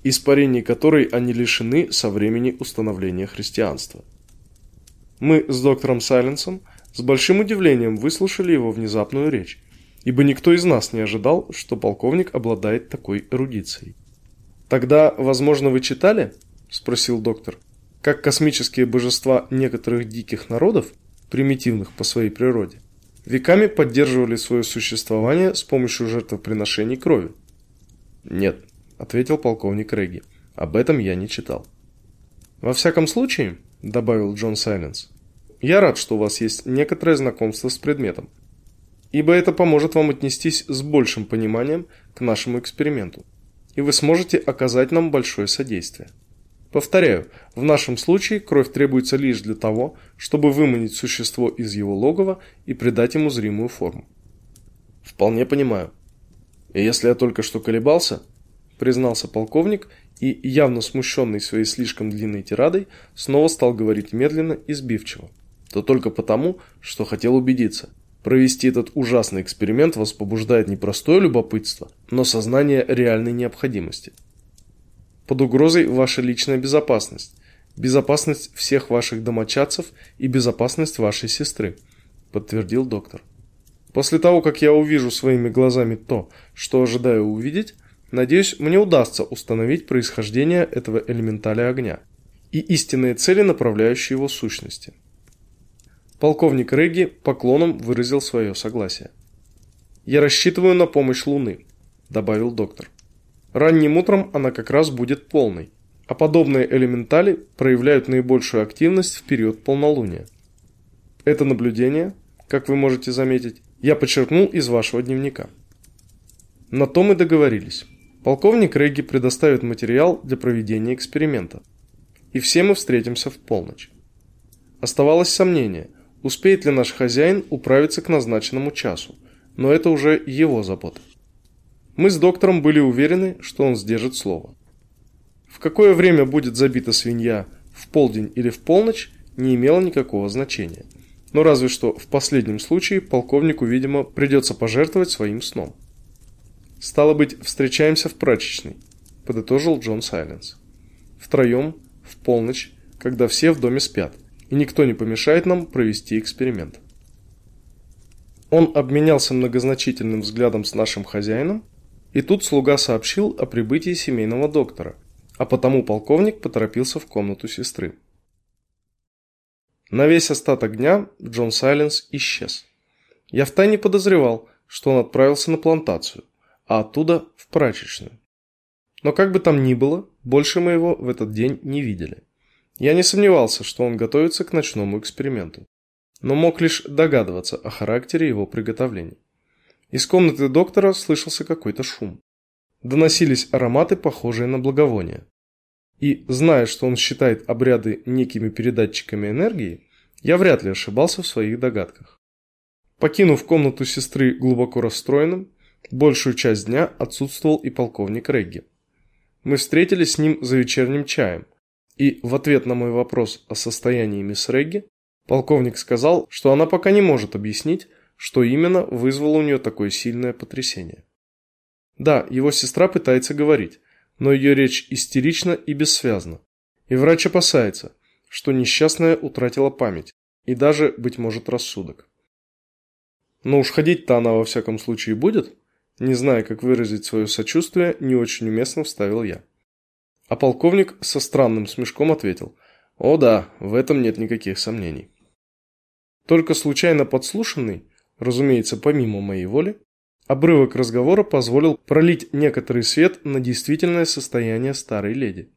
испарений которой они лишены со времени установления христианства. Мы с доктором Сайленсом с большим удивлением выслушали его внезапную речь, ибо никто из нас не ожидал, что полковник обладает такой эрудицией. «Тогда, возможно, вы читали?» – спросил доктор. «Как космические божества некоторых диких народов примитивных по своей природе, веками поддерживали свое существование с помощью жертвоприношений крови. Нет, ответил полковник Регги. Об этом я не читал. Во всяком случае, добавил Джон Сайленс, я рад, что у вас есть некоторое знакомство с предметом, ибо это поможет вам отнестись с большим пониманием к нашему эксперименту, и вы сможете оказать нам большое содействие. Повторяю, в нашем случае кровь требуется лишь для того, чтобы выманить существо из его логова и придать ему зримую форму. Вполне понимаю. И если я только что колебался, признался полковник и, явно смущенный своей слишком длинной тирадой, снова стал говорить медленно и сбивчиво, то только потому, что хотел убедиться. Провести этот ужасный эксперимент вас побуждает не простое любопытство, но сознание реальной необходимости – под угрозой ваша личная безопасность, безопасность всех ваших домочадцев и безопасность вашей сестры, подтвердил доктор. После того, как я увижу своими глазами то, что ожидаю увидеть, надеюсь, мне удастся установить происхождение этого элементаля огня и истинные цели, направляющие его сущности. Полковник Регги поклоном выразил свое согласие. Я рассчитываю на помощь Луны, добавил доктор. Ранним утром она как раз будет полной, а подобные элементали проявляют наибольшую активность в период полнолуния. Это наблюдение, как вы можете заметить, я подчеркнул из вашего дневника. На то мы договорились. Полковник Регги предоставит материал для проведения эксперимента. И все мы встретимся в полночь. Оставалось сомнение, успеет ли наш хозяин управиться к назначенному часу, но это уже его забота. Мы с доктором были уверены, что он сдержит слово. В какое время будет забита свинья, в полдень или в полночь, не имело никакого значения. Но разве что в последнем случае полковнику, видимо, придется пожертвовать своим сном. «Стало быть, встречаемся в прачечной», – подытожил Джон Сайленс. «Втроем, в полночь, когда все в доме спят, и никто не помешает нам провести эксперимент». Он обменялся многозначительным взглядом с нашим хозяином, и тут слуга сообщил о прибытии семейного доктора, а потому полковник поторопился в комнату сестры. На весь остаток дня Джон Сайленс исчез. Я втайне подозревал, что он отправился на плантацию, а оттуда в прачечную. Но как бы там ни было, больше мы его в этот день не видели. Я не сомневался, что он готовится к ночному эксперименту, но мог лишь догадываться о характере его приготовлений. Из комнаты доктора слышался какой-то шум. Доносились ароматы, похожие на благовония. И, зная, что он считает обряды некими передатчиками энергии, я вряд ли ошибался в своих догадках. Покинув комнату сестры глубоко расстроенным, большую часть дня отсутствовал и полковник Регги. Мы встретились с ним за вечерним чаем, и в ответ на мой вопрос о состоянии мисс Регги, полковник сказал, что она пока не может объяснить, что именно вызвало у нее такое сильное потрясение. Да, его сестра пытается говорить, но ее речь истерична и бессвязна. И врач опасается, что несчастная утратила память и даже, быть может, рассудок. Но уж ходить-то она во всяком случае будет, не зная, как выразить свое сочувствие, не очень уместно вставил я. А полковник со странным смешком ответил, «О да, в этом нет никаких сомнений». Только случайно подслушанный, разумеется, помимо моей воли, Обрывок разговора позволил пролить некоторый свет на действительное состояние старой леди.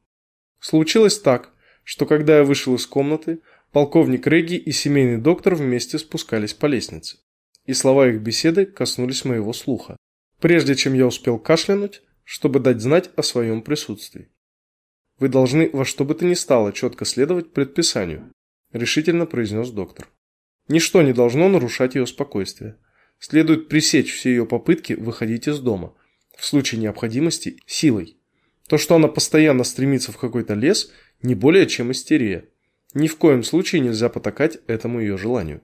Случилось так, что когда я вышел из комнаты, полковник Регги и семейный доктор вместе спускались по лестнице. И слова их беседы коснулись моего слуха, прежде чем я успел кашлянуть, чтобы дать знать о своем присутствии. «Вы должны во что бы то ни стало четко следовать предписанию», – решительно произнес доктор. «Ничто не должно нарушать ее спокойствие. Следует пресечь все ее попытки выходить из дома, в случае необходимости силой. То, что она постоянно стремится в какой-то лес, не более чем истерия. Ни в коем случае нельзя потакать этому ее желанию.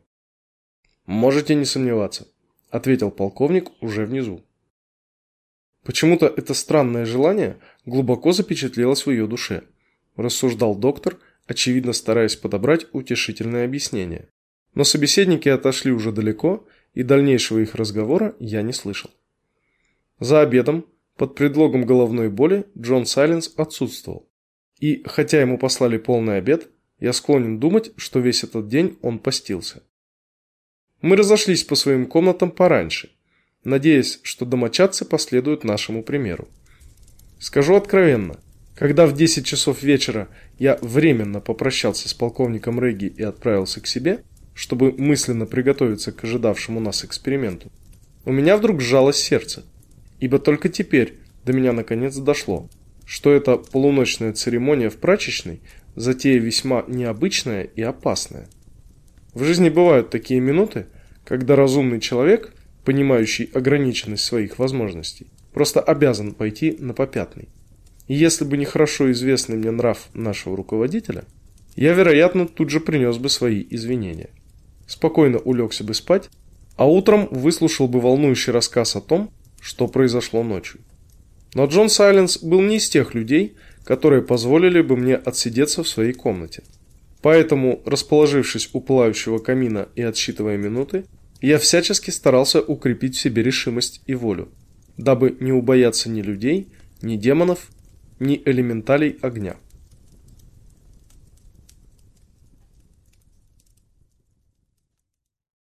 «Можете не сомневаться», – ответил полковник уже внизу. Почему-то это странное желание глубоко запечатлелось в ее душе, рассуждал доктор, очевидно стараясь подобрать утешительное объяснение. Но собеседники отошли уже далеко, и дальнейшего их разговора я не слышал. За обедом, под предлогом головной боли, Джон Сайленс отсутствовал. И, хотя ему послали полный обед, я склонен думать, что весь этот день он постился. Мы разошлись по своим комнатам пораньше, надеясь, что домочадцы последуют нашему примеру. Скажу откровенно, когда в 10 часов вечера я временно попрощался с полковником Регги и отправился к себе – чтобы мысленно приготовиться к ожидавшему нас эксперименту, у меня вдруг сжалось сердце, ибо только теперь до меня наконец дошло, что эта полуночная церемония в прачечной затея весьма необычная и опасная. В жизни бывают такие минуты, когда разумный человек, понимающий ограниченность своих возможностей, просто обязан пойти на попятный. И если бы не хорошо известный мне нрав нашего руководителя, я, вероятно, тут же принес бы свои извинения спокойно улегся бы спать, а утром выслушал бы волнующий рассказ о том, что произошло ночью. Но Джон Сайленс был не из тех людей, которые позволили бы мне отсидеться в своей комнате. Поэтому, расположившись у пылающего камина и отсчитывая минуты, я всячески старался укрепить в себе решимость и волю, дабы не убояться ни людей, ни демонов, ни элементалей огня.